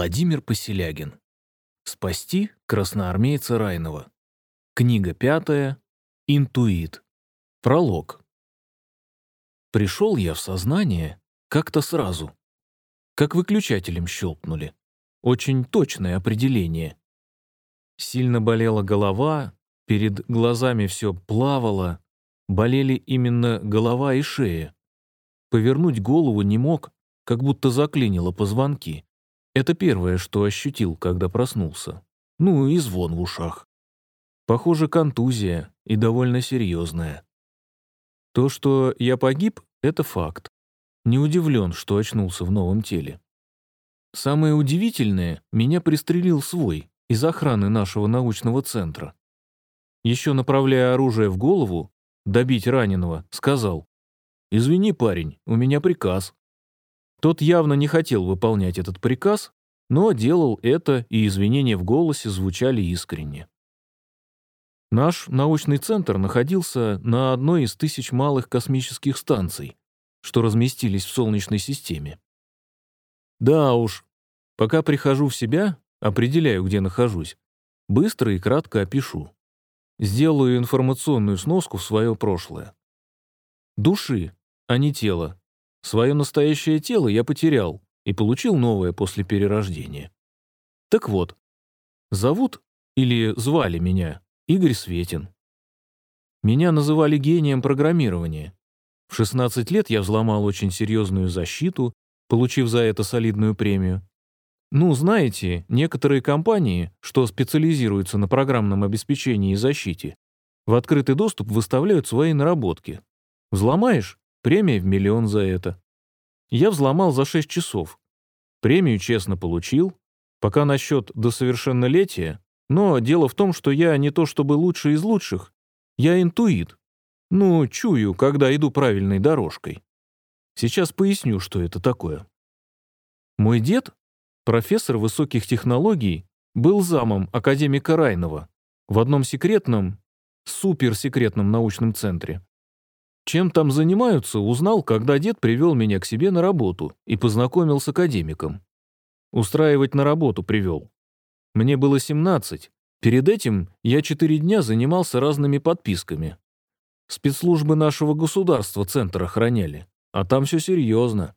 Владимир Поселягин. Спасти красноармейца Райнова. Книга пятая. Интуит. Пролог. Пришел я в сознание как-то сразу. Как выключателем щелкнули. Очень точное определение. Сильно болела голова, перед глазами все плавало, болели именно голова и шея. Повернуть голову не мог, как будто заклинило позвонки. Это первое, что ощутил, когда проснулся. Ну и звон в ушах. Похоже, контузия, и довольно серьезная. То, что я погиб, это факт. Не удивлен, что очнулся в новом теле. Самое удивительное, меня пристрелил свой, из охраны нашего научного центра. Еще направляя оружие в голову, добить раненого, сказал, «Извини, парень, у меня приказ». Тот явно не хотел выполнять этот приказ, но делал это, и извинения в голосе звучали искренне. Наш научный центр находился на одной из тысяч малых космических станций, что разместились в Солнечной системе. Да уж, пока прихожу в себя, определяю, где нахожусь, быстро и кратко опишу. Сделаю информационную сноску в свое прошлое. Души, а не тело, Свое настоящее тело я потерял и получил новое после перерождения. Так вот, зовут или звали меня Игорь Светин. Меня называли гением программирования. В 16 лет я взломал очень серьезную защиту, получив за это солидную премию. Ну, знаете, некоторые компании, что специализируются на программном обеспечении и защите, в открытый доступ выставляют свои наработки. Взломаешь Премия в миллион за это. Я взломал за 6 часов. Премию честно получил. Пока насчет до совершеннолетия. Но дело в том, что я не то чтобы лучший из лучших. Я интуит. Ну, чую, когда иду правильной дорожкой. Сейчас поясню, что это такое. Мой дед, профессор высоких технологий, был замом академика Райнова в одном секретном, суперсекретном научном центре. Чем там занимаются, узнал, когда дед привел меня к себе на работу и познакомил с академиком. Устраивать на работу привел. Мне было 17. Перед этим я 4 дня занимался разными подписками. Спецслужбы нашего государства центр охраняли, а там все серьезно.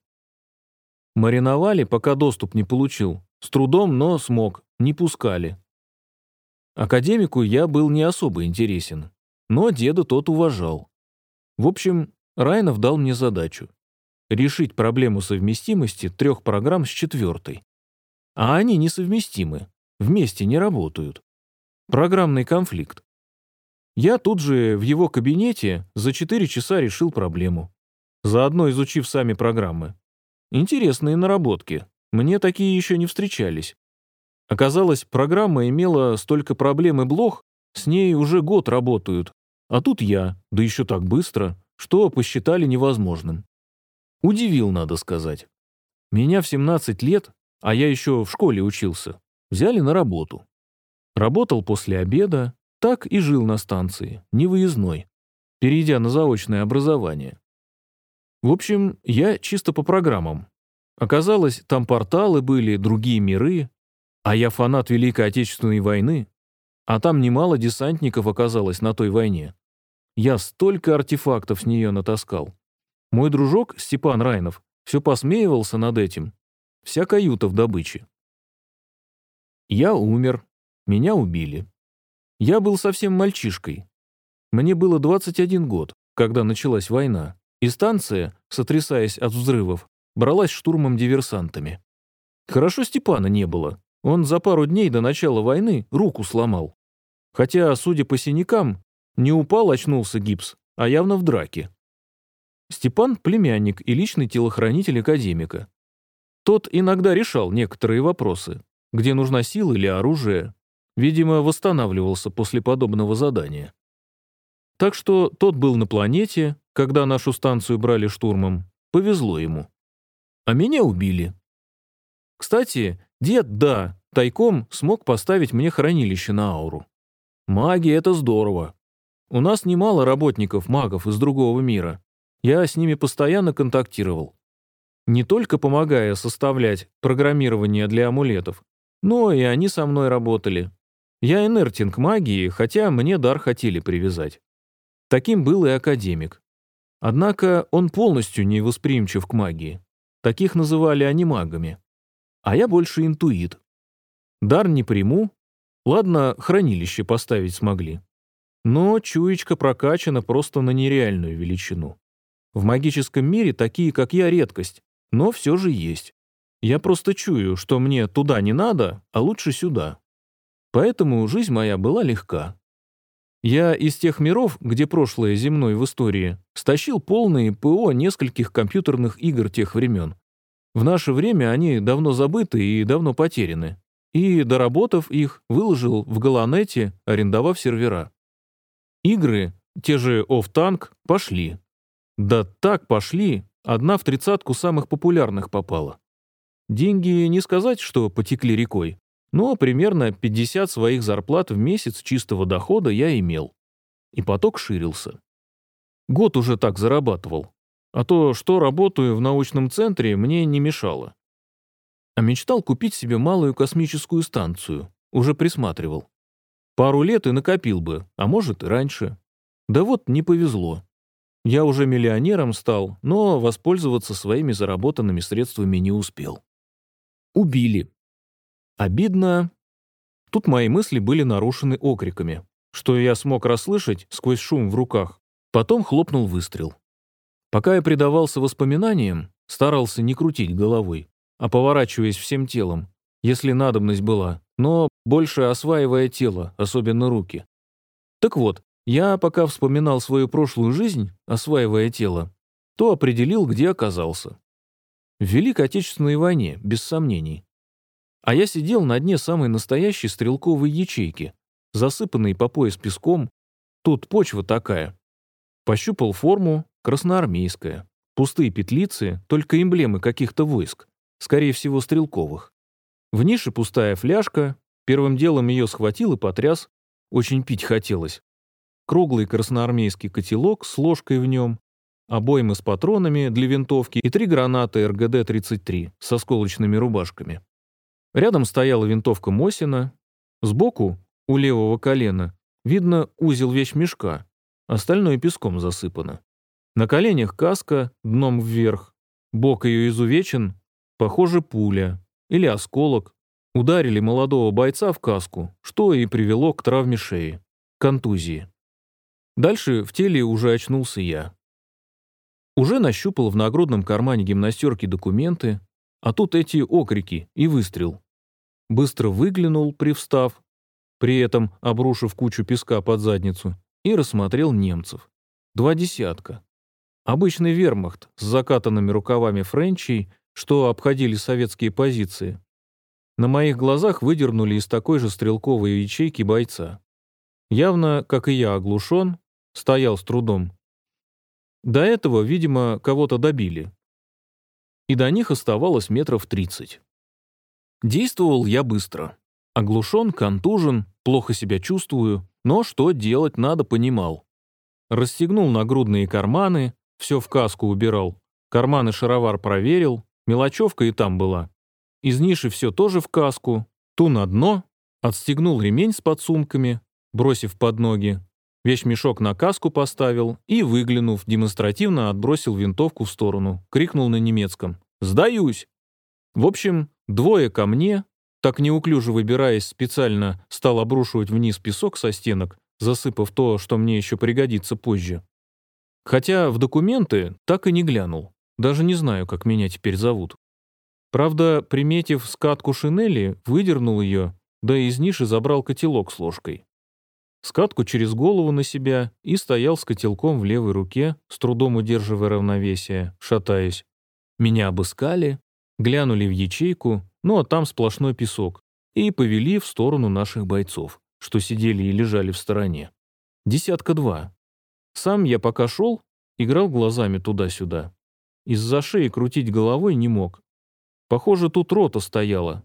Мариновали, пока доступ не получил. С трудом, но смог, не пускали. Академику я был не особо интересен, но деда тот уважал. В общем, Райнов дал мне задачу — решить проблему совместимости трех программ с четвертой. А они несовместимы, вместе не работают. Программный конфликт. Я тут же в его кабинете за 4 часа решил проблему, заодно изучив сами программы. Интересные наработки, мне такие еще не встречались. Оказалось, программа имела столько проблем и блох, с ней уже год работают, а тут я, да еще так быстро, что посчитали невозможным. Удивил, надо сказать. Меня в 17 лет, а я еще в школе учился, взяли на работу. Работал после обеда, так и жил на станции, невыездной, перейдя на заочное образование. В общем, я чисто по программам. Оказалось, там порталы были, другие миры, а я фанат Великой Отечественной войны, а там немало десантников оказалось на той войне. Я столько артефактов с нее натаскал. Мой дружок Степан Райнов все посмеивался над этим. Вся каюта в добыче. Я умер. Меня убили. Я был совсем мальчишкой. Мне было 21 год, когда началась война, и станция, сотрясаясь от взрывов, бралась штурмом диверсантами. Хорошо Степана не было. Он за пару дней до начала войны руку сломал. Хотя, судя по синякам, не упал, очнулся гипс, а явно в драке. Степан – племянник и личный телохранитель академика. Тот иногда решал некоторые вопросы, где нужна сила или оружие. Видимо, восстанавливался после подобного задания. Так что тот был на планете, когда нашу станцию брали штурмом. Повезло ему. А меня убили. Кстати, дед, да, тайком смог поставить мне хранилище на ауру. Маги — это здорово. У нас немало работников-магов из другого мира. Я с ними постоянно контактировал. Не только помогая составлять программирование для амулетов, но и они со мной работали. Я инертен магии, хотя мне дар хотели привязать. Таким был и академик. Однако он полностью не восприимчив к магии. Таких называли анимагами. А я больше интуит. Дар не приму. Ладно, хранилище поставить смогли. Но чуечка прокачана просто на нереальную величину. В магическом мире такие, как я, редкость, но все же есть. Я просто чую, что мне туда не надо, а лучше сюда. Поэтому жизнь моя была легка. Я из тех миров, где прошлое земной в истории, стащил полные ПО нескольких компьютерных игр тех времен. В наше время они давно забыты и давно потеряны. И, доработав их, выложил в Галанете, арендовав сервера. Игры, те же Tank, пошли. Да так пошли, одна в тридцатку самых популярных попала. Деньги не сказать, что потекли рекой, но примерно 50 своих зарплат в месяц чистого дохода я имел. И поток ширился. Год уже так зарабатывал. А то, что работаю в научном центре, мне не мешало. А мечтал купить себе малую космическую станцию. Уже присматривал. Пару лет и накопил бы, а может и раньше. Да вот не повезло. Я уже миллионером стал, но воспользоваться своими заработанными средствами не успел. Убили. Обидно. Тут мои мысли были нарушены окриками, что я смог расслышать сквозь шум в руках. Потом хлопнул выстрел. Пока я предавался воспоминаниям, старался не крутить головой, а поворачиваясь всем телом, если надобность была, но больше осваивая тело, особенно руки. Так вот, я пока вспоминал свою прошлую жизнь, осваивая тело, то определил, где оказался. В Великой Отечественной войне, без сомнений. А я сидел на дне самой настоящей стрелковой ячейки, засыпанной по пояс песком. Тут почва такая. Пощупал форму, красноармейская. Пустые петлицы, только эмблемы каких-то войск, скорее всего, стрелковых. В нише пустая фляжка, Первым делом ее схватил и потряс. Очень пить хотелось. Круглый красноармейский котелок с ложкой в нем, обоймы с патронами для винтовки и три гранаты РГД-33 с осколочными рубашками. Рядом стояла винтовка Мосина. Сбоку, у левого колена, видно узел вещмешка, остальное песком засыпано. На коленях каска, дном вверх. Бок ее изувечен, похоже, пуля или осколок, Ударили молодого бойца в каску, что и привело к травме шеи, контузии. Дальше в теле уже очнулся я. Уже нащупал в нагрудном кармане гимнастерки документы, а тут эти окрики и выстрел. Быстро выглянул, привстав, при этом обрушив кучу песка под задницу, и рассмотрел немцев. Два десятка. Обычный вермахт с закатанными рукавами френчей, что обходили советские позиции, на моих глазах выдернули из такой же стрелковой ячейки бойца. Явно, как и я, оглушен, стоял с трудом. До этого, видимо, кого-то добили. И до них оставалось метров тридцать. Действовал я быстро. Оглушен, контужен, плохо себя чувствую, но что делать надо, понимал. Расстегнул нагрудные карманы, все в каску убирал, карманы шаровар проверил, мелочевка и там была. Из ниши все тоже в каску, ту на дно, отстегнул ремень с подсумками, бросив под ноги, вещмешок на каску поставил и, выглянув, демонстративно отбросил винтовку в сторону, крикнул на немецком «Сдаюсь!». В общем, двое ко мне, так неуклюже выбираясь, специально стал обрушивать вниз песок со стенок, засыпав то, что мне еще пригодится позже. Хотя в документы так и не глянул. Даже не знаю, как меня теперь зовут. Правда, приметив скатку шинели, выдернул ее, да из ниши забрал котелок с ложкой. Скатку через голову на себя и стоял с котелком в левой руке, с трудом удерживая равновесие, шатаясь. Меня обыскали, глянули в ячейку, ну а там сплошной песок, и повели в сторону наших бойцов, что сидели и лежали в стороне. Десятка два. Сам я пока шел, играл глазами туда-сюда. Из-за шеи крутить головой не мог, Похоже, тут рота стояла.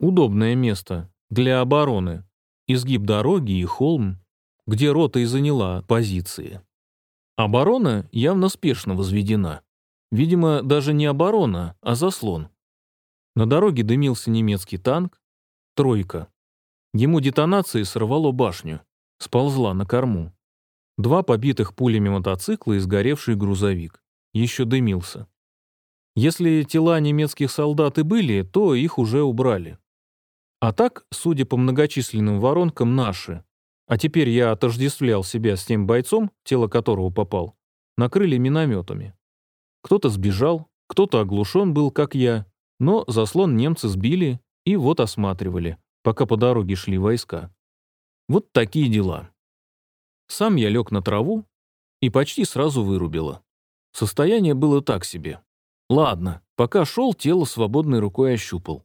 Удобное место для обороны. Изгиб дороги и холм, где рота и заняла позиции. Оборона явно спешно возведена. Видимо, даже не оборона, а заслон. На дороге дымился немецкий танк. Тройка. Ему детонацией сорвало башню. Сползла на корму. Два побитых пулями мотоцикла и сгоревший грузовик. Еще дымился. Если тела немецких солдат и были, то их уже убрали. А так, судя по многочисленным воронкам, наши. А теперь я отождествлял себя с тем бойцом, тело которого попал. Накрыли минометами. Кто-то сбежал, кто-то оглушен был, как я, но заслон немцы сбили и вот осматривали, пока по дороге шли войска. Вот такие дела. Сам я лег на траву и почти сразу вырубило. Состояние было так себе. Ладно, пока шел, тело свободной рукой ощупал.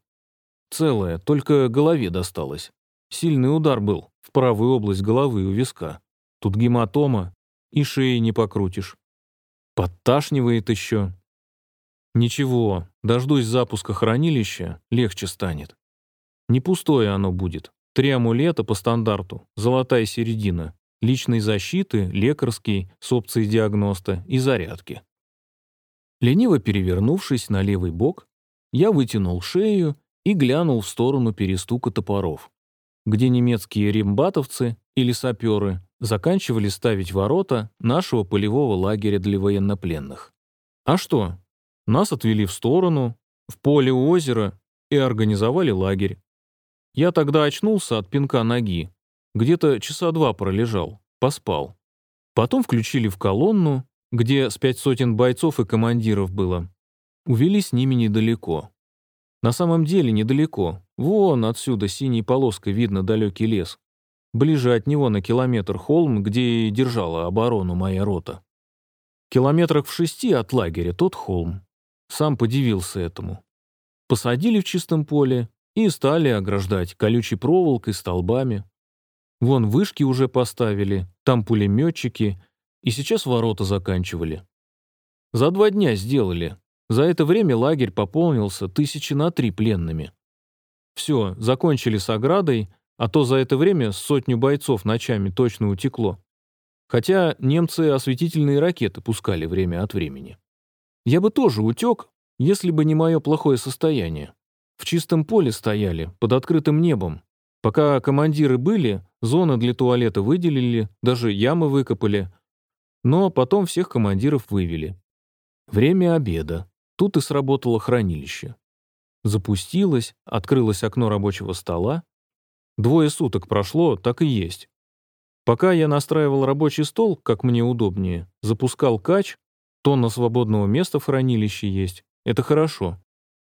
Целое, только голове досталось. Сильный удар был в правую область головы у виска. Тут гематома, и шеи не покрутишь. Подташнивает еще. Ничего, дождусь запуска хранилища, легче станет. Не пустое оно будет. Три амулета по стандарту, золотая середина, личной защиты, лекарский с опцией диагноста и зарядки. Лениво перевернувшись на левый бок, я вытянул шею и глянул в сторону перестука топоров, где немецкие римбатовцы или саперы заканчивали ставить ворота нашего полевого лагеря для военнопленных. А что? Нас отвели в сторону, в поле у озера и организовали лагерь. Я тогда очнулся от пинка ноги, где-то часа два пролежал, поспал. Потом включили в колонну, где с пять сотен бойцов и командиров было. Увели с ними недалеко. На самом деле недалеко. Вон отсюда синей полоской видно далекий лес. Ближе от него на километр холм, где и держала оборону моя рота. Километрах в шести от лагеря тот холм. Сам подивился этому. Посадили в чистом поле и стали ограждать колючей проволокой, столбами. Вон вышки уже поставили, там пулеметчики, и сейчас ворота заканчивали. За два дня сделали. За это время лагерь пополнился тысячи на три пленными. Все, закончили с оградой, а то за это время сотню бойцов ночами точно утекло. Хотя немцы осветительные ракеты пускали время от времени. Я бы тоже утек, если бы не мое плохое состояние. В чистом поле стояли, под открытым небом, Пока командиры были, зоны для туалета выделили, даже ямы выкопали. Но потом всех командиров вывели. Время обеда. Тут и сработало хранилище. Запустилось, открылось окно рабочего стола. Двое суток прошло, так и есть. Пока я настраивал рабочий стол, как мне удобнее, запускал кач, тонна свободного места в хранилище есть, это хорошо,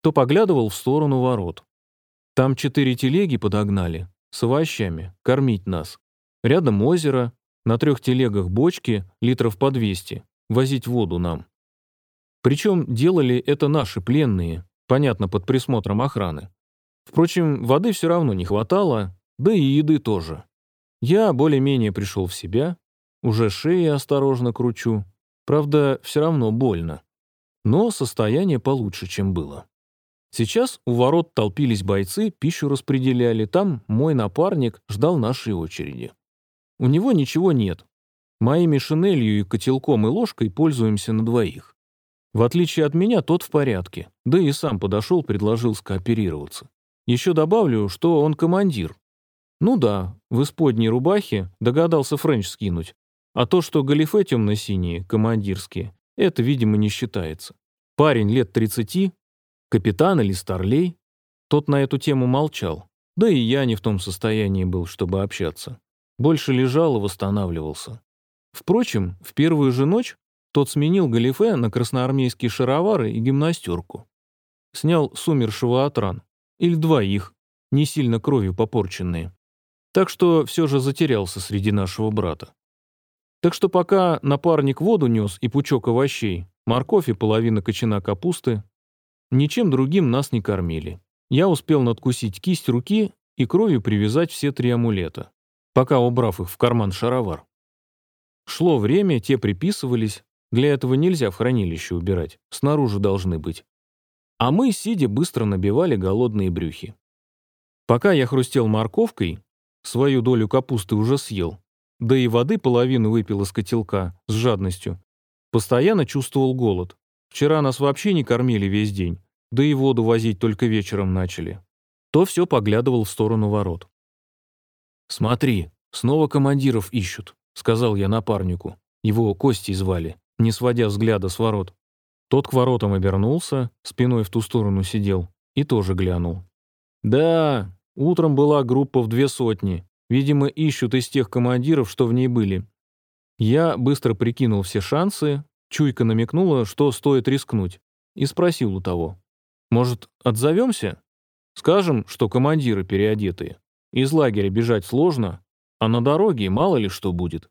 то поглядывал в сторону ворот. Там четыре телеги подогнали, с овощами, кормить нас. Рядом озеро, на трех телегах бочки, литров по 200, возить воду нам. Причем делали это наши пленные, понятно, под присмотром охраны. Впрочем, воды все равно не хватало, да и еды тоже. Я более-менее пришел в себя, уже шеи осторожно кручу, правда, все равно больно. Но состояние получше, чем было. Сейчас у ворот толпились бойцы, пищу распределяли, там мой напарник ждал нашей очереди. У него ничего нет. Моими шинелью и котелком и ложкой пользуемся на двоих. В отличие от меня, тот в порядке, да и сам подошел, предложил скооперироваться. Еще добавлю, что он командир. Ну да, в исподней рубахе догадался френч скинуть, а то, что галифе темно-синие, командирские, это, видимо, не считается. Парень лет 30, Капитан или старлей? Тот на эту тему молчал. Да и я не в том состоянии был, чтобы общаться. Больше лежал и восстанавливался. Впрочем, в первую же ночь тот сменил галифе на красноармейские шаровары и гимнастерку. Снял с умершего от ран. Или двоих, не сильно кровью попорченные. Так что все же затерялся среди нашего брата. Так что пока напарник воду нес и пучок овощей, морковь и половина кочана капусты, Ничем другим нас не кормили. Я успел надкусить кисть руки и кровью привязать все три амулета, пока убрав их в карман шаровар. Шло время, те приписывались. Для этого нельзя в хранилище убирать, снаружи должны быть. А мы, сидя, быстро набивали голодные брюхи. Пока я хрустел морковкой, свою долю капусты уже съел, да и воды половину выпил из котелка с жадностью, постоянно чувствовал голод, вчера нас вообще не кормили весь день, да и воду возить только вечером начали. То все поглядывал в сторону ворот. «Смотри, снова командиров ищут», — сказал я напарнику. Его Костей звали, не сводя взгляда с ворот. Тот к воротам обернулся, спиной в ту сторону сидел и тоже глянул. «Да, утром была группа в две сотни. Видимо, ищут из тех командиров, что в ней были. Я быстро прикинул все шансы, чуйка намекнула, что стоит рискнуть, и спросил у того. «Может, отзовемся? Скажем, что командиры переодетые. Из лагеря бежать сложно, а на дороге мало ли что будет.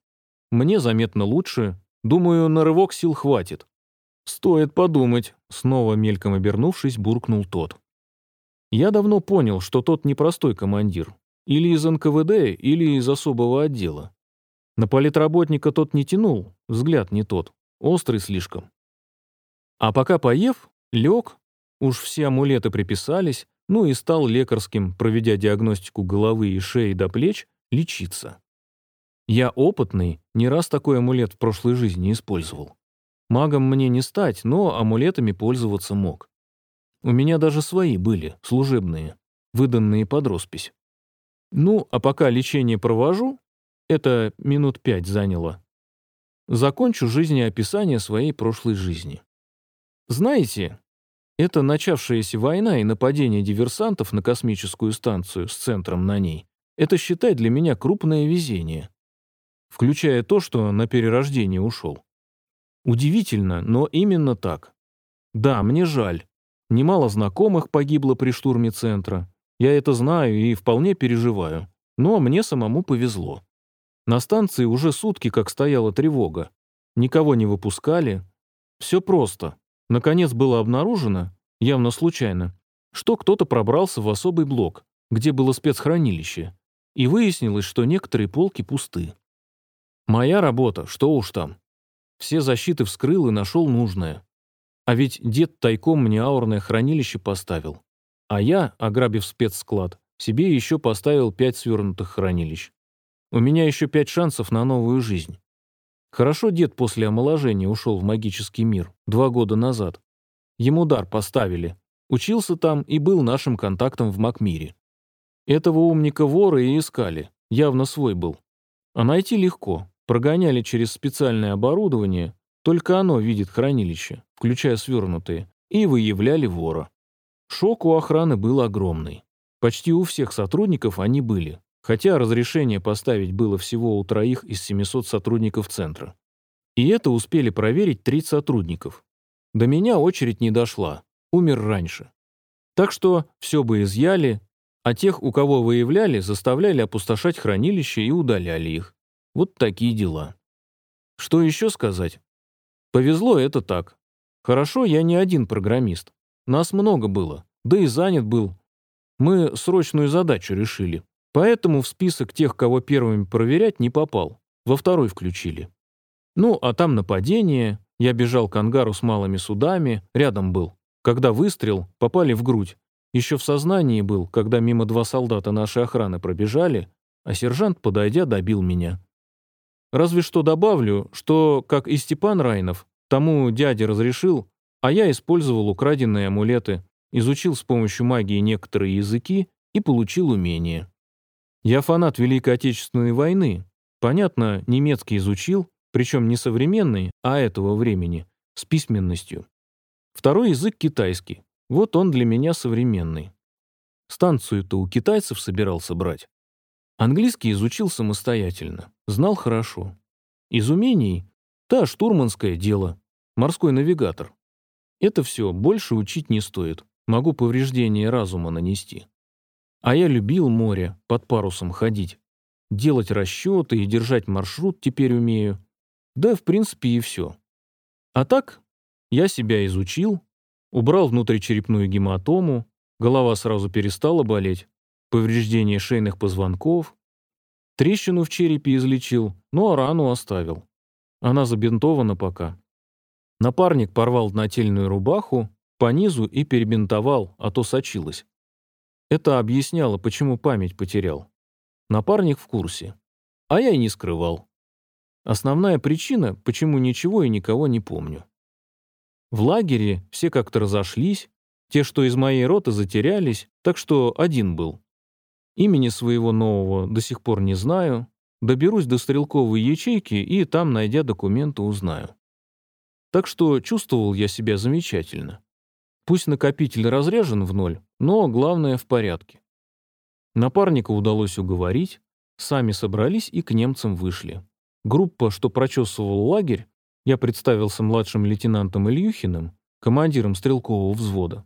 Мне заметно лучше, думаю, на рывок сил хватит». «Стоит подумать», — снова мельком обернувшись, буркнул тот. Я давно понял, что тот непростой командир. Или из НКВД, или из особого отдела. На политработника тот не тянул, взгляд не тот, острый слишком. А пока поев, лег, уж все амулеты приписались, ну и стал лекарским, проведя диагностику головы и шеи до плеч, лечиться. Я опытный, не раз такой амулет в прошлой жизни использовал. Магом мне не стать, но амулетами пользоваться мог. У меня даже свои были, служебные, выданные под роспись. Ну, а пока лечение провожу, это минут пять заняло. Закончу жизнеописание своей прошлой жизни. Знаете, это начавшаяся война и нападение диверсантов на космическую станцию с центром на ней, это, считай, для меня крупное везение. Включая то, что на перерождение ушел. Удивительно, но именно так. Да, мне жаль. Немало знакомых погибло при штурме центра. Я это знаю и вполне переживаю. Но мне самому повезло. На станции уже сутки как стояла тревога. Никого не выпускали. Все просто. Наконец было обнаружено, явно случайно, что кто-то пробрался в особый блок, где было спецхранилище, и выяснилось, что некоторые полки пусты. Моя работа, что уж там. Все защиты вскрыл и нашел нужное. А ведь дед тайком мне аурное хранилище поставил. А я, ограбив спецсклад, себе еще поставил пять свернутых хранилищ. У меня еще пять шансов на новую жизнь. Хорошо дед после омоложения ушел в магический мир, два года назад. Ему дар поставили. Учился там и был нашим контактом в Макмире. Этого умника воры и искали, явно свой был. А найти легко. Прогоняли через специальное оборудование, только оно видит хранилище, включая свернутые, и выявляли вора. Шок у охраны был огромный. Почти у всех сотрудников они были, хотя разрешение поставить было всего у троих из 700 сотрудников центра. И это успели проверить 30 сотрудников. До меня очередь не дошла, умер раньше. Так что все бы изъяли, а тех, у кого выявляли, заставляли опустошать хранилище и удаляли их. Вот такие дела. Что еще сказать? Повезло это так. Хорошо, я не один программист. Нас много было, да и занят был. Мы срочную задачу решили. Поэтому в список тех, кого первыми проверять, не попал. Во второй включили. Ну, а там нападение. Я бежал к ангару с малыми судами, рядом был. Когда выстрел, попали в грудь. Еще в сознании был, когда мимо два солдата нашей охраны пробежали, а сержант, подойдя, добил меня. Разве что добавлю, что, как и Степан Райнов, тому дядя разрешил, а я использовал украденные амулеты, изучил с помощью магии некоторые языки и получил умения. Я фанат Великой Отечественной войны. Понятно, немецкий изучил, причем не современный, а этого времени, с письменностью. Второй язык китайский. Вот он для меня современный. Станцию-то у китайцев собирался брать. Английский изучил самостоятельно, знал хорошо. Из умений — та штурманское дело, морской навигатор. Это все, больше учить не стоит, могу повреждение разума нанести. А я любил море, под парусом ходить. Делать расчеты и держать маршрут теперь умею. Да, в принципе, и все. А так, я себя изучил, убрал внутричерепную гематому, голова сразу перестала болеть, повреждение шейных позвонков, трещину в черепе излечил, ну а рану оставил. Она забинтована пока. Напарник порвал нательную рубаху, по низу и перебинтовал, а то сочилась. Это объясняло, почему память потерял. Напарник в курсе. А я и не скрывал. Основная причина, почему ничего и никого не помню. В лагере все как-то разошлись, те, что из моей роты, затерялись, так что один был. Имени своего нового до сих пор не знаю, доберусь до стрелковой ячейки и там, найдя документы, узнаю. Так что чувствовал я себя замечательно. Пусть накопитель разряжен в ноль, но главное в порядке. Напарника удалось уговорить, сами собрались и к немцам вышли. Группа, что прочесывала лагерь, я представился младшим лейтенантом Ильюхиным, командиром стрелкового взвода.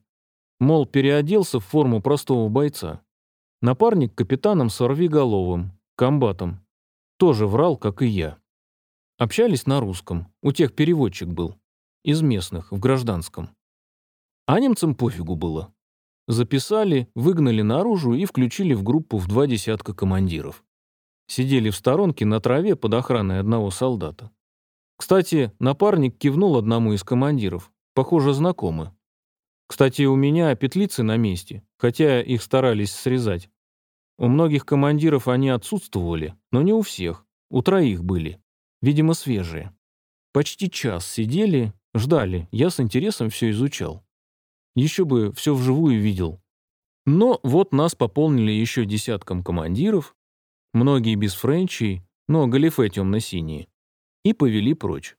Мол, переоделся в форму простого бойца. Напарник капитаном Сорвиголовым, комбатом. Тоже врал, как и я. Общались на русском, у тех переводчик был. Из местных, в гражданском. А немцам пофигу было. Записали, выгнали наружу и включили в группу в два десятка командиров. Сидели в сторонке на траве под охраной одного солдата. Кстати, напарник кивнул одному из командиров. Похоже, знакомы. Кстати, у меня петлицы на месте, хотя их старались срезать. У многих командиров они отсутствовали, но не у всех. У троих были. Видимо, свежие. Почти час сидели, ждали. Я с интересом все изучал. Еще бы все вживую видел. Но вот нас пополнили еще десятком командиров, многие без френчей, но галифе темно-синие, и повели прочь.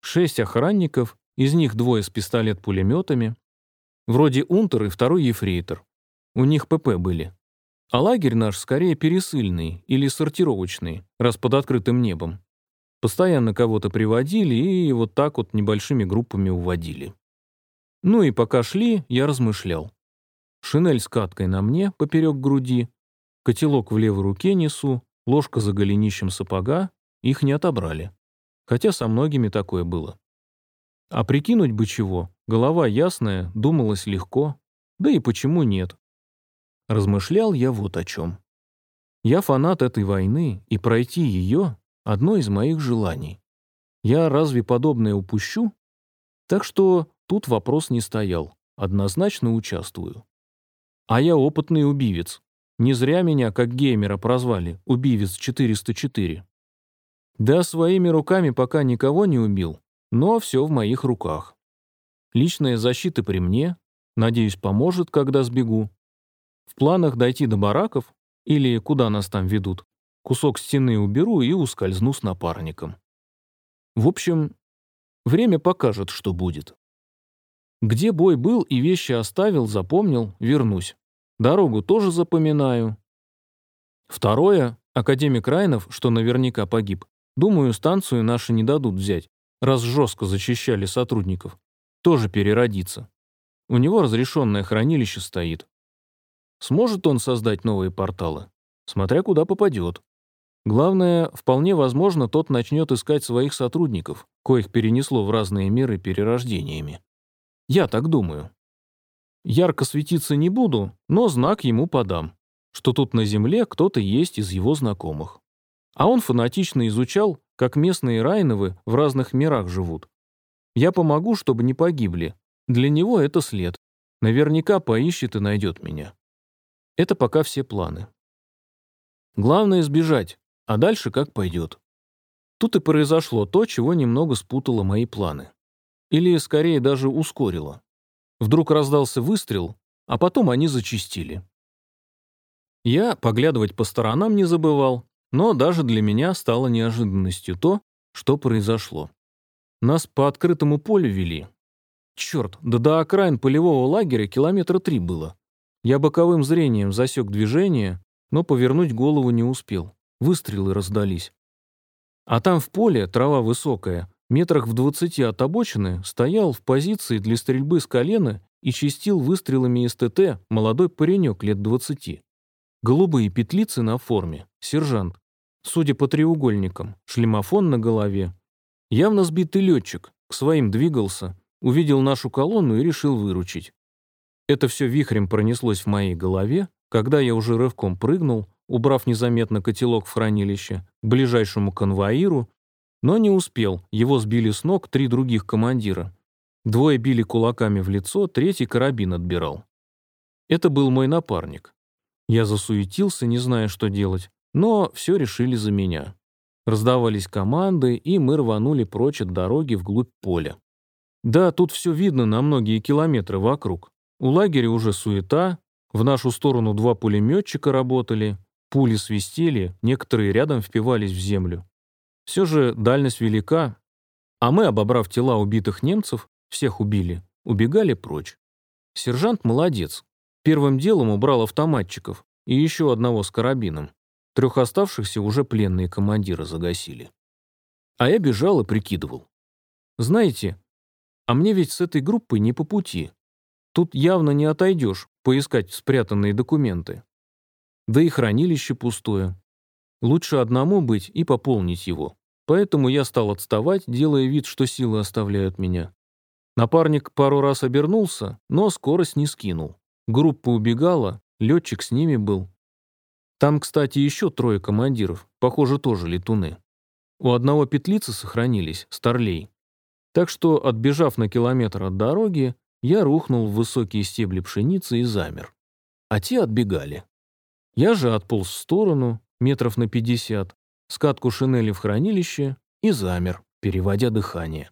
Шесть охранников, из них двое с пистолет-пулеметами, вроде унтер и второй ефрейтор. У них ПП были. А лагерь наш скорее пересыльный или сортировочный, раз под открытым небом. Постоянно кого-то приводили и вот так вот небольшими группами уводили. Ну и пока шли, я размышлял. Шинель с каткой на мне, поперек груди, Котелок в левой руке несу, ложка за голенищем сапога, их не отобрали. Хотя со многими такое было. А прикинуть бы чего, голова ясная, думалось легко, да и почему нет. Размышлял я вот о чем. Я фанат этой войны, и пройти ее — одно из моих желаний. Я разве подобное упущу? Так что тут вопрос не стоял, однозначно участвую. А я опытный убивец, не зря меня, как геймера, прозвали «Убивец 404». Да, своими руками пока никого не убил, но все в моих руках. Личная защита при мне, надеюсь, поможет, когда сбегу. В планах дойти до бараков, или куда нас там ведут, кусок стены уберу и ускользну с напарником. В общем, время покажет, что будет. Где бой был и вещи оставил, запомнил, вернусь. Дорогу тоже запоминаю. Второе, академик Райнов, что наверняка погиб, думаю, станцию наши не дадут взять, раз жестко защищали сотрудников. Тоже переродится. У него разрешенное хранилище стоит. Сможет он создать новые порталы? Смотря куда попадет. Главное, вполне возможно, тот начнет искать своих сотрудников, коих перенесло в разные миры перерождениями. Я так думаю. Ярко светиться не буду, но знак ему подам, что тут на земле кто-то есть из его знакомых. А он фанатично изучал, как местные Райновы в разных мирах живут. Я помогу, чтобы не погибли. Для него это след. Наверняка поищет и найдет меня. Это пока все планы. Главное сбежать, а дальше как пойдет. Тут и произошло то, чего немного спутало мои планы. Или, скорее, даже ускорило. Вдруг раздался выстрел, а потом они зачистили. Я поглядывать по сторонам не забывал, но даже для меня стало неожиданностью то, что произошло. Нас по открытому полю вели. Черт, да до окраин полевого лагеря километра три было. Я боковым зрением засек движение, но повернуть голову не успел. Выстрелы раздались. А там в поле трава высокая, Метрах в двадцати от обочины стоял в позиции для стрельбы с колена и чистил выстрелами из ТТ молодой паренек лет двадцати. Голубые петлицы на форме, сержант. Судя по треугольникам, шлемофон на голове. Явно сбитый летчик, к своим двигался, увидел нашу колонну и решил выручить. Это все вихрем пронеслось в моей голове, когда я уже рывком прыгнул, убрав незаметно котелок в хранилище, к ближайшему конвоиру но не успел, его сбили с ног три других командира. Двое били кулаками в лицо, третий карабин отбирал. Это был мой напарник. Я засуетился, не зная, что делать, но все решили за меня. Раздавались команды, и мы рванули прочь от дороги вглубь поля. Да, тут все видно на многие километры вокруг. У лагеря уже суета, в нашу сторону два пулеметчика работали, пули свистели, некоторые рядом впивались в землю. Все же дальность велика, а мы, обобрав тела убитых немцев, всех убили, убегали прочь. Сержант молодец. Первым делом убрал автоматчиков и еще одного с карабином. Трех оставшихся уже пленные командиры загасили. А я бежал и прикидывал. Знаете, а мне ведь с этой группой не по пути. Тут явно не отойдешь, поискать спрятанные документы. Да и хранилище пустое. Лучше одному быть и пополнить его. Поэтому я стал отставать, делая вид, что силы оставляют меня. Напарник пару раз обернулся, но скорость не скинул. Группа убегала, летчик с ними был. Там, кстати, еще трое командиров, похоже, тоже летуны. У одного петлицы сохранились, старлей. Так что, отбежав на километр от дороги, я рухнул в высокие стебли пшеницы и замер. А те отбегали. Я же отполз в сторону, метров на пятьдесят, скатку шинели в хранилище и замер, переводя дыхание.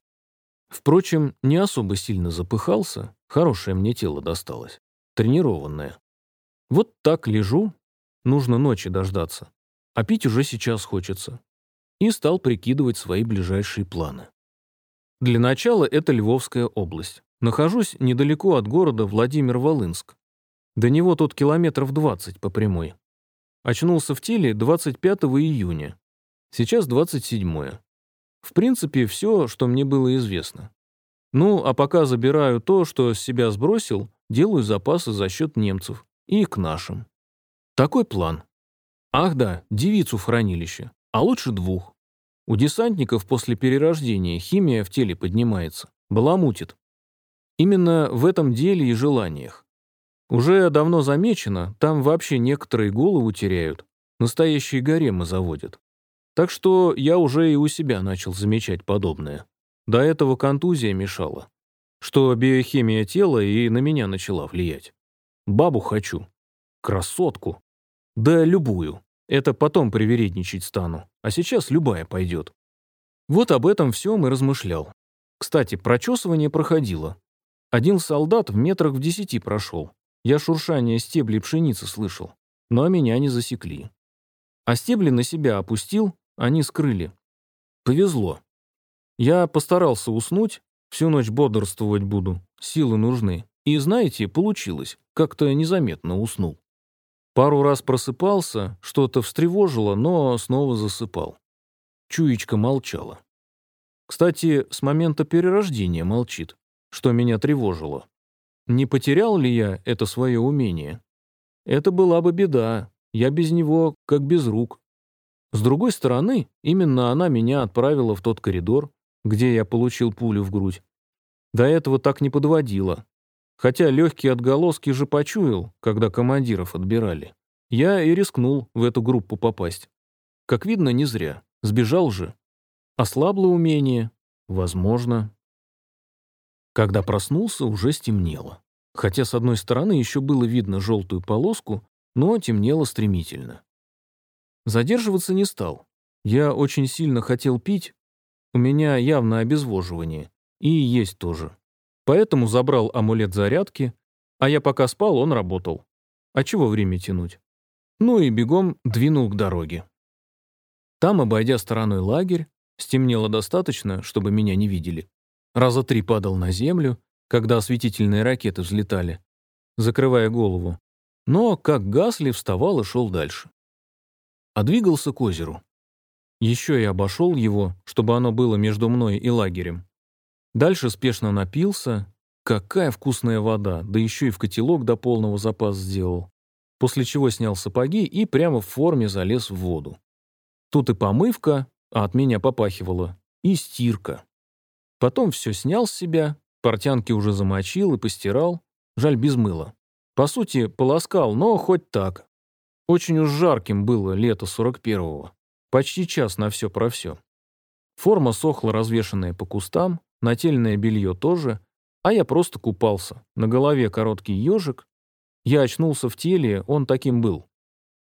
Впрочем, не особо сильно запыхался, хорошее мне тело досталось, тренированное. Вот так лежу, нужно ночи дождаться, а пить уже сейчас хочется. И стал прикидывать свои ближайшие планы. Для начала это Львовская область. Нахожусь недалеко от города Владимир-Волынск. До него тут километров 20 по прямой. Очнулся в теле 25 июня. Сейчас 27. В принципе, все, что мне было известно. Ну, а пока забираю то, что с себя сбросил, делаю запасы за счет немцев и к нашим. Такой план. Ах да, девицу в хранилище, а лучше двух. У десантников после перерождения химия в теле поднимается, баламутит. Именно в этом деле и желаниях. Уже давно замечено, там вообще некоторые голову теряют, настоящие гаремы заводят. Так что я уже и у себя начал замечать подобное. До этого контузия мешала. Что биохимия тела и на меня начала влиять. Бабу хочу. Красотку. Да любую. Это потом привередничать стану, а сейчас любая пойдет. Вот об этом всем и размышлял. Кстати, прочесывание проходило. Один солдат в метрах в десяти прошел. Я шуршание стеблей пшеницы слышал, но меня не засекли. А стебли на себя опустил, они скрыли. Повезло. Я постарался уснуть, всю ночь бодрствовать буду, силы нужны. И знаете, получилось, как-то незаметно уснул. Пару раз просыпался, что-то встревожило, но снова засыпал. Чуечка молчала. Кстати, с момента перерождения молчит, что меня тревожило. Не потерял ли я это свое умение? Это была бы беда, я без него как без рук. С другой стороны, именно она меня отправила в тот коридор, где я получил пулю в грудь. До этого так не подводила. Хотя легкие отголоски же почуял, когда командиров отбирали. Я и рискнул в эту группу попасть. Как видно, не зря. Сбежал же. Ослабло умение? Возможно. Когда проснулся, уже стемнело. Хотя с одной стороны еще было видно желтую полоску, но темнело стремительно. Задерживаться не стал. Я очень сильно хотел пить. У меня явно обезвоживание. И есть тоже. Поэтому забрал амулет зарядки, а я пока спал, он работал. А чего время тянуть? Ну и бегом двинул к дороге. Там, обойдя стороной лагерь, стемнело достаточно, чтобы меня не видели. Раза три падал на землю, когда осветительные ракеты взлетали, закрывая голову. Но, как гасли, вставал и шел дальше. А двигался к озеру. Еще и обошел его, чтобы оно было между мной и лагерем. Дальше спешно напился. Какая вкусная вода, да еще и в котелок до полного запас сделал. После чего снял сапоги и прямо в форме залез в воду. Тут и помывка, а от меня попахивало, и стирка. Потом все снял с себя, портянки уже замочил и постирал, жаль без мыла. По сути, полоскал, но хоть так. Очень уж жарким было лето 41-го. Почти час на все про все. Форма сохла, развешанная по кустам, нательное белье тоже, а я просто купался. На голове короткий ежик. Я очнулся в теле, он таким был.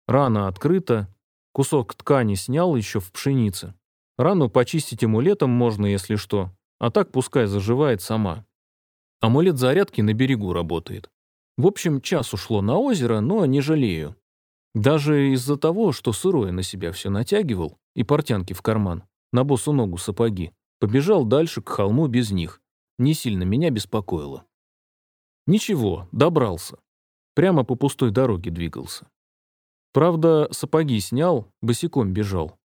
Рана открыта, кусок ткани снял еще в пшенице. Рану почистить амулетом можно, если что, а так пускай заживает сама. Амулет зарядки на берегу работает. В общем, час ушло на озеро, но не жалею. Даже из-за того, что сырое на себя все натягивал и портянки в карман, на босу ногу сапоги, побежал дальше к холму без них. Не сильно меня беспокоило. Ничего, добрался. Прямо по пустой дороге двигался. Правда, сапоги снял, босиком бежал.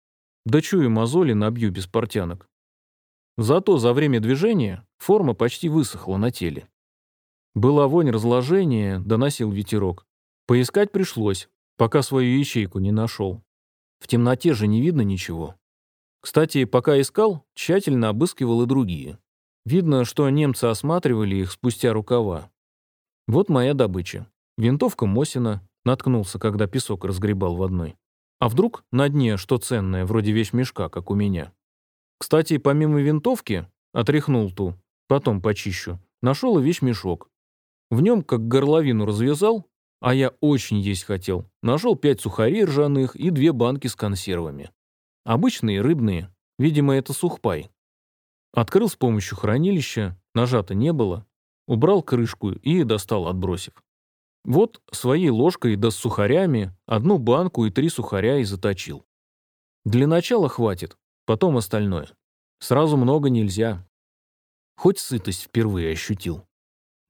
Да чую, мозоли набью без портянок. Зато за время движения форма почти высохла на теле. Была вонь разложения, доносил ветерок. Поискать пришлось, пока свою ячейку не нашел. В темноте же не видно ничего. Кстати, пока искал, тщательно обыскивал и другие. Видно, что немцы осматривали их спустя рукава. Вот моя добыча. Винтовка Мосина, наткнулся, когда песок разгребал в одной. А вдруг на дне что ценное, вроде вещмешка, как у меня. Кстати, помимо винтовки, отряхнул ту, потом почищу, нашел и вещмешок. В нем, как горловину развязал, а я очень есть хотел. Нашел пять сухарей ржаных и две банки с консервами. Обычные рыбные. Видимо, это сухпай. Открыл с помощью хранилища, нажата не было. Убрал крышку и достал, отбросив. Вот своей ложкой да с сухарями одну банку и три сухаря и заточил. Для начала хватит, потом остальное. Сразу много нельзя. Хоть сытость впервые ощутил.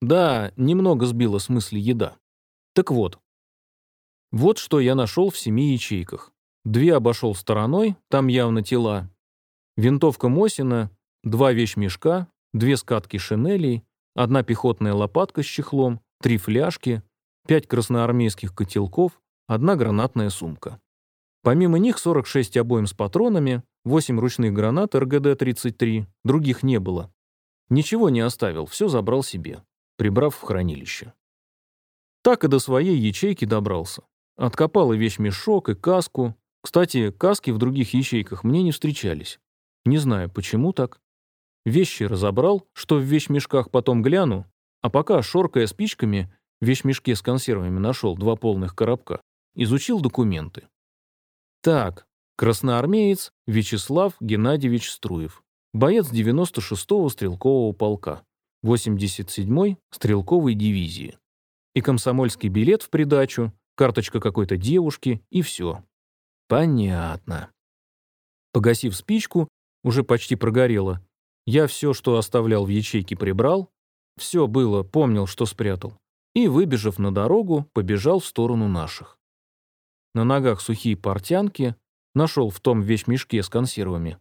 Да, немного сбила с мысли еда. Так вот. Вот что я нашел в семи ячейках. Две обошел стороной, там явно тела. Винтовка Мосина, два вещмешка, две скатки шинелей, одна пехотная лопатка с чехлом, три фляжки, пять красноармейских котелков, одна гранатная сумка. Помимо них 46 обоим с патронами, 8 ручных гранат РГД-33, других не было. Ничего не оставил, все забрал себе, прибрав в хранилище. Так и до своей ячейки добрался. Откопал и вещмешок, и каску. Кстати, каски в других ячейках мне не встречались. Не знаю, почему так. Вещи разобрал, что в вещмешках потом гляну, а пока, шоркая спичками, в вещмешке с консервами нашел два полных коробка. Изучил документы. Так, красноармеец Вячеслав Геннадьевич Струев. Боец 96-го стрелкового полка. 87-й стрелковой дивизии и комсомольский билет в придачу, карточка какой-то девушки и все. Понятно. Погасив спичку, уже почти прогорело, я все, что оставлял в ячейке, прибрал, все было, помнил, что спрятал, и, выбежав на дорогу, побежал в сторону наших. На ногах сухие портянки, нашел в том вещмешке с консервами.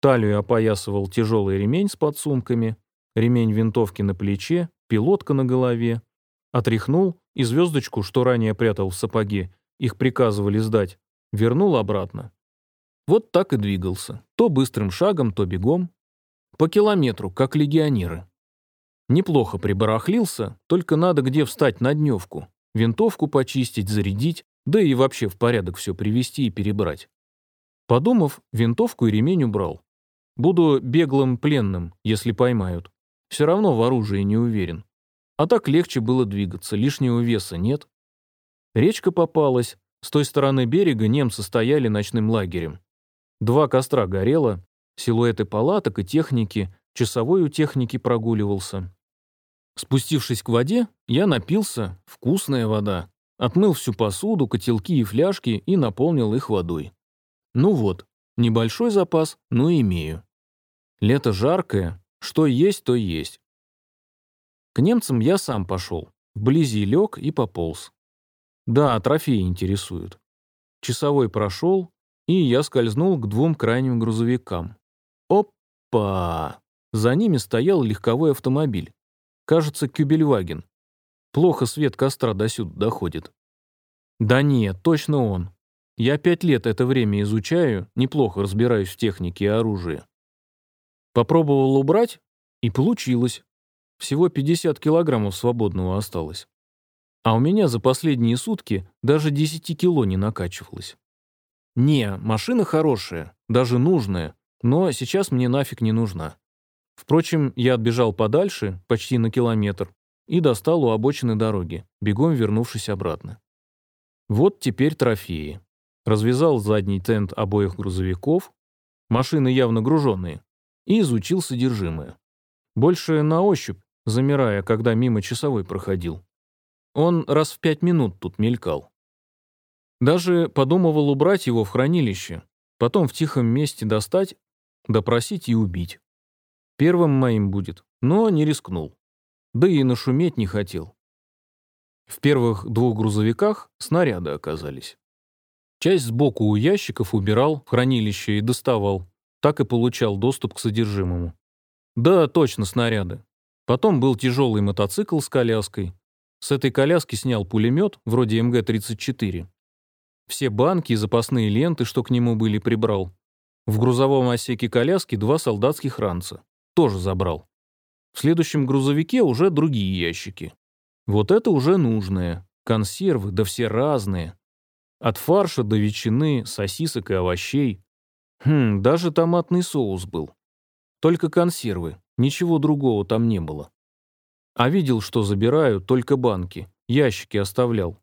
Талию опоясывал тяжелый ремень с подсумками, ремень винтовки на плече, пилотка на голове, Отряхнул и звездочку, что ранее прятал в сапоге, их приказывали сдать, вернул обратно. Вот так и двигался. То быстрым шагом, то бегом. По километру, как легионеры. Неплохо прибарахлился, только надо где встать на дневку. Винтовку почистить, зарядить, да и вообще в порядок все привести и перебрать. Подумав, винтовку и ремень убрал. Буду беглым пленным, если поймают. Все равно в оружии не уверен. А так легче было двигаться, лишнего веса нет. Речка попалась, с той стороны берега немцы стояли ночным лагерем. Два костра горело, силуэты палаток и техники, часовой у техники прогуливался. Спустившись к воде, я напился, вкусная вода, отмыл всю посуду, котелки и фляжки и наполнил их водой. Ну вот, небольшой запас, но имею. Лето жаркое, что есть, то есть. К немцам я сам пошел. Вблизи лег и пополз. Да, трофеи интересуют. Часовой прошел, и я скользнул к двум крайним грузовикам. Опа! За ними стоял легковой автомобиль. Кажется, Кюбельваген. Плохо свет костра досюда доходит. Да нет, точно он. Я пять лет это время изучаю, неплохо разбираюсь в технике и оружии. Попробовал убрать, и получилось. Всего 50 килограммов свободного осталось. А у меня за последние сутки даже 10 кило не накачивалось. Не, машина хорошая, даже нужная, но сейчас мне нафиг не нужна. Впрочем, я отбежал подальше, почти на километр, и достал у обочины дороги, бегом вернувшись обратно. Вот теперь трофеи. Развязал задний тент обоих грузовиков, машины явно груженные, и изучил содержимое. Больше на ощупь, замирая, когда мимо часовой проходил. Он раз в пять минут тут мелькал. Даже подумывал убрать его в хранилище, потом в тихом месте достать, допросить и убить. Первым моим будет, но не рискнул. Да и нашуметь не хотел. В первых двух грузовиках снаряды оказались. Часть сбоку у ящиков убирал в хранилище и доставал. Так и получал доступ к содержимому. Да, точно, снаряды. Потом был тяжелый мотоцикл с коляской. С этой коляски снял пулемет, вроде МГ-34. Все банки и запасные ленты, что к нему были, прибрал. В грузовом отсеке коляски два солдатских ранца. Тоже забрал. В следующем грузовике уже другие ящики. Вот это уже нужное. Консервы, да все разные. От фарша до ветчины, сосисок и овощей. Хм, даже томатный соус был. Только консервы, ничего другого там не было. А видел, что забираю только банки, ящики оставлял.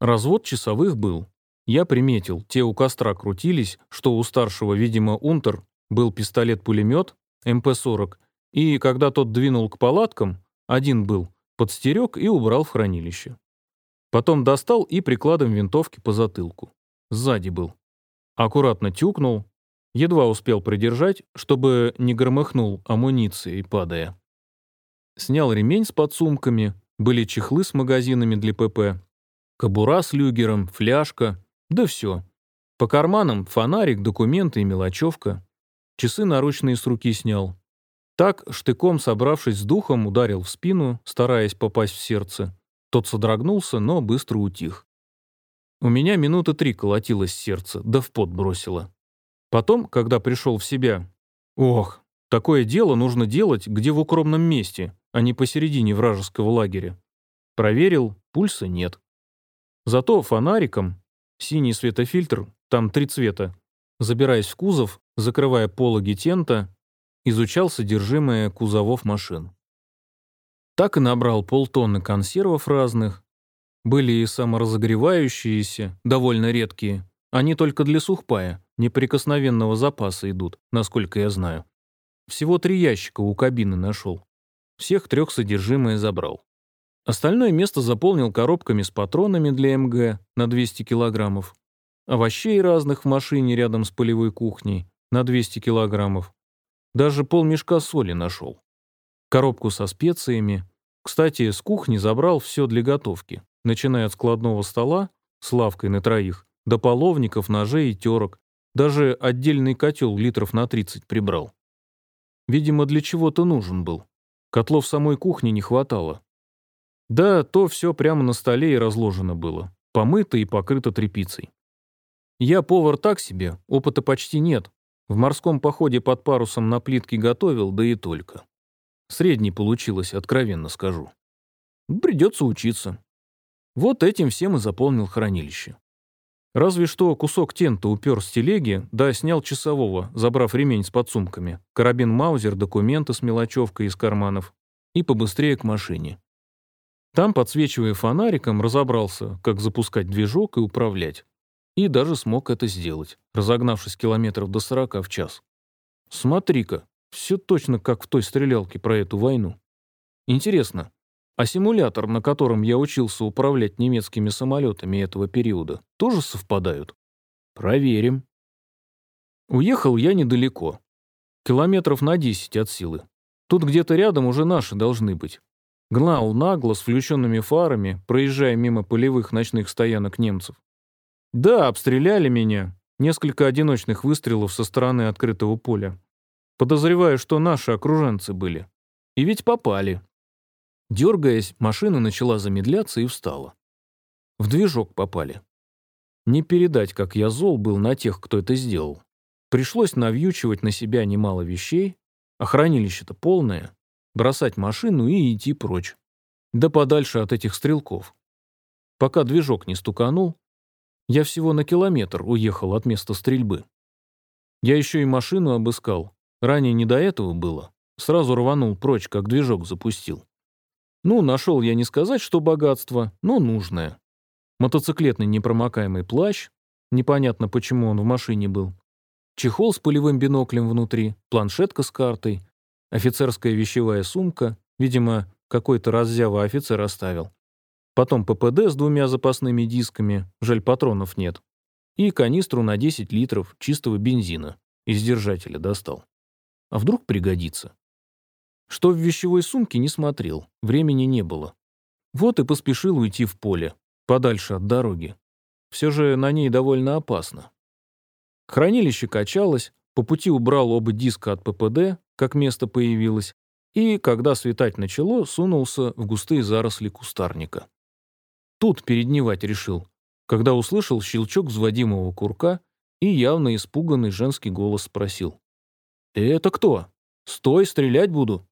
Развод часовых был. Я приметил, те у костра крутились, что у старшего, видимо, унтер, был пистолет-пулемет, МП-40, и когда тот двинул к палаткам, один был, подстерег и убрал в хранилище. Потом достал и прикладом винтовки по затылку. Сзади был. Аккуратно тюкнул, едва успел придержать, чтобы не громыхнул амуницией, падая. Снял ремень с подсумками, были чехлы с магазинами для ПП, кобура с люгером, фляжка, да все. По карманам фонарик, документы и мелочевка. Часы наручные с руки снял. Так, штыком собравшись с духом, ударил в спину, стараясь попасть в сердце. Тот содрогнулся, но быстро утих. У меня минуты три колотилось сердце, да в пот бросило. Потом, когда пришел в себя, ох, такое дело нужно делать где в укромном месте, а не посередине вражеского лагеря. Проверил, пульса нет. Зато фонариком, синий светофильтр, там три цвета, забираясь в кузов, закрывая пологи тента, изучал содержимое кузовов машин. Так и набрал полтонны консервов разных. Были и саморазогревающиеся, довольно редкие. Они только для сухпая, неприкосновенного запаса идут, насколько я знаю. Всего три ящика у кабины нашел. Всех трех содержимое забрал. Остальное место заполнил коробками с патронами для МГ на 200 килограммов, овощей разных в машине рядом с полевой кухней на 200 килограммов. Даже полмешка соли нашел. Коробку со специями. Кстати, с кухни забрал все для готовки, начиная от складного стола с лавкой на троих, до половников, ножей и терок. Даже отдельный котел литров на 30 прибрал. Видимо, для чего-то нужен был. Котлов самой кухни не хватало. Да, то все прямо на столе и разложено было, помыто и покрыто тряпицей. Я повар так себе, опыта почти нет. В морском походе под парусом на плитке готовил, да и только. Средний получилось, откровенно скажу. Придется учиться. Вот этим всем и заполнил хранилище. Разве что кусок тента упер с телеги, да снял часового, забрав ремень с подсумками, карабин Маузер, документы с мелочевкой из карманов и побыстрее к машине. Там, подсвечивая фонариком, разобрался, как запускать движок и управлять. И даже смог это сделать, разогнавшись километров до 40 в час. Смотри-ка, все точно как в той стрелялке про эту войну. Интересно, а симулятор, на котором я учился управлять немецкими самолетами этого периода, тоже совпадают? Проверим. Уехал я недалеко. Километров на 10 от силы. Тут где-то рядом уже наши должны быть. Гнал нагло с включенными фарами, проезжая мимо полевых ночных стоянок немцев. Да, обстреляли меня. Несколько одиночных выстрелов со стороны открытого поля. Подозреваю, что наши окруженцы были. И ведь попали. Дергаясь, машина начала замедляться и встала. В движок попали. Не передать, как я зол был на тех, кто это сделал. Пришлось навьючивать на себя немало вещей, а хранилище-то полное бросать машину и идти прочь. Да подальше от этих стрелков. Пока движок не стуканул, я всего на километр уехал от места стрельбы. Я еще и машину обыскал. Ранее не до этого было. Сразу рванул прочь, как движок запустил. Ну, нашел я не сказать, что богатство, но нужное. Мотоциклетный непромокаемый плащ, непонятно, почему он в машине был. Чехол с полевым биноклем внутри, планшетка с картой, офицерская вещевая сумка, видимо, какой-то раззява офицер оставил. Потом ППД с двумя запасными дисками, жаль патронов нет. И канистру на 10 литров чистого бензина из держателя достал. А вдруг пригодится? Что в вещевой сумке не смотрел, времени не было. Вот и поспешил уйти в поле, подальше от дороги. Все же на ней довольно опасно. Хранилище качалось, по пути убрал оба диска от ППД, как место появилось, и, когда светать начало, сунулся в густые заросли кустарника. Тут передневать решил, когда услышал щелчок взводимого курка и явно испуганный женский голос спросил. «Это кто? Стой, стрелять буду!»